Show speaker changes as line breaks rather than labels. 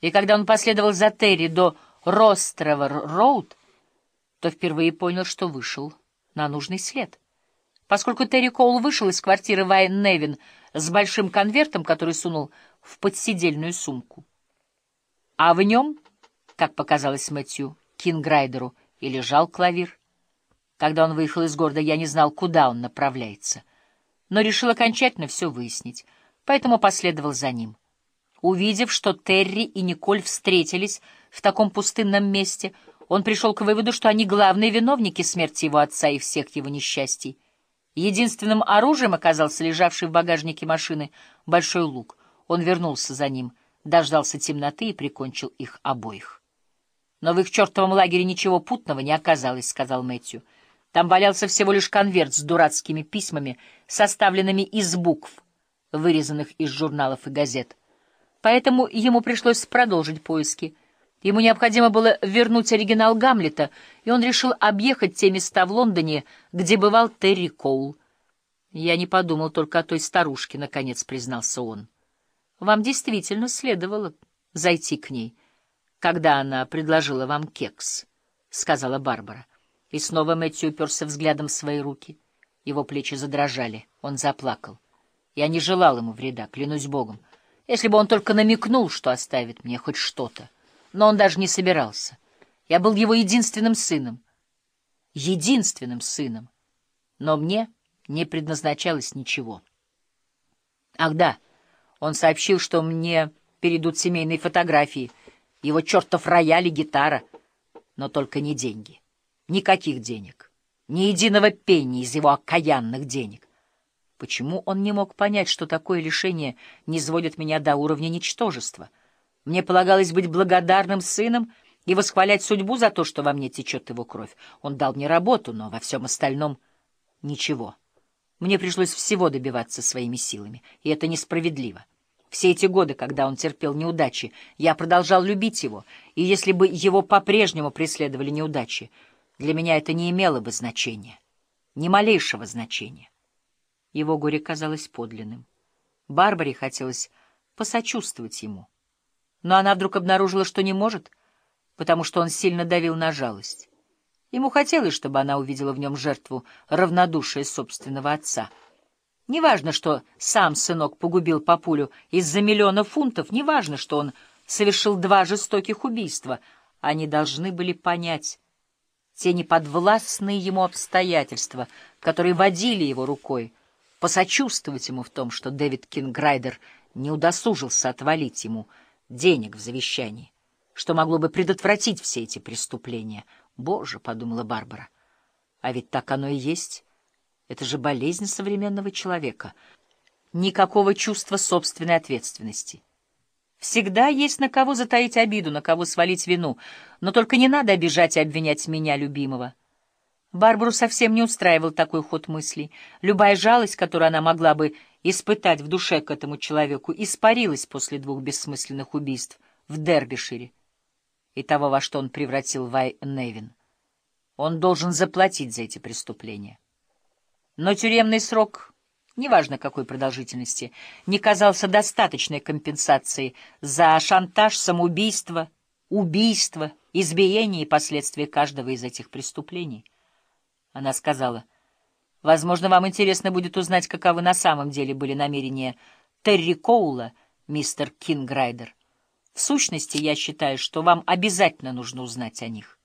И когда он последовал за Терри до Ростровер-Роуд, то впервые понял, что вышел на нужный след. Поскольку Терри Коул вышел из квартиры Вай Невин с большим конвертом, который сунул в подседельную сумку, а в нем, как показалось Мэтью Кинграйдеру, и лежал клавир. Когда он выехал из города, я не знал, куда он направляется, но решил окончательно все выяснить, поэтому последовал за ним. Увидев, что Терри и Николь встретились в таком пустынном месте, он пришел к выводу, что они главные виновники смерти его отца и всех его несчастий. Единственным оружием оказался лежавший в багажнике машины большой лук. Он вернулся за ним, дождался темноты и прикончил их обоих. «Но в их чертовом лагере ничего путного не оказалось», — сказал Мэтью. «Там валялся всего лишь конверт с дурацкими письмами, составленными из букв, вырезанных из журналов и газет. Поэтому ему пришлось продолжить поиски. Ему необходимо было вернуть оригинал Гамлета, и он решил объехать те места в Лондоне, где бывал Терри Коул. «Я не подумал только о той старушке», — наконец признался он. «Вам действительно следовало зайти к ней, когда она предложила вам кекс», — сказала Барбара. И снова Мэтью уперся взглядом в свои руки. Его плечи задрожали, он заплакал. Я не желал ему вреда, клянусь Богом, если бы он только намекнул, что оставит мне хоть что-то но он даже не собирался. Я был его единственным сыном. Единственным сыном. Но мне не предназначалось ничего. Ах да, он сообщил, что мне перейдут семейные фотографии, его чертов рояль и гитара, но только не деньги. Никаких денег. Ни единого пенни из его окаянных денег. Почему он не мог понять, что такое лишение не сводит меня до уровня ничтожества — мне полагалось быть благодарным сыном и восхвалять судьбу за то, что во мне течет его кровь. Он дал мне работу, но во всем остальном — ничего. Мне пришлось всего добиваться своими силами, и это несправедливо. Все эти годы, когда он терпел неудачи, я продолжал любить его, и если бы его по-прежнему преследовали неудачи, для меня это не имело бы значения, ни малейшего значения. Его горе казалось подлинным. Барбаре хотелось посочувствовать ему но она вдруг обнаружила, что не может, потому что он сильно давил на жалость. Ему хотелось, чтобы она увидела в нем жертву равнодушия собственного отца. Неважно, что сам сынок погубил папулю из-за миллиона фунтов, неважно, что он совершил два жестоких убийства. Они должны были понять те неподвластные ему обстоятельства, которые водили его рукой, посочувствовать ему в том, что Дэвид Кинграйдер не удосужился отвалить ему — денег в завещании, что могло бы предотвратить все эти преступления. Боже, — подумала Барбара, — а ведь так оно и есть. Это же болезнь современного человека. Никакого чувства собственной ответственности. Всегда есть на кого затаить обиду, на кого свалить вину, но только не надо обижать и обвинять меня, любимого. Барбару совсем не устраивал такой ход мыслей. Любая жалость, которую она могла бы испытать в душе к этому человеку, испарилась после двух бессмысленных убийств в Дербишире и того, во что он превратил Вай Невин. Он должен заплатить за эти преступления. Но тюремный срок, неважно какой продолжительности, не казался достаточной компенсацией за шантаж, самоубийство, убийство, избиение и последствия каждого из этих преступлений. Она сказала — Возможно, вам интересно будет узнать, каковы на самом деле были намерения Терри Коула, мистер Кинграйдер. В сущности, я считаю, что вам обязательно нужно узнать о них.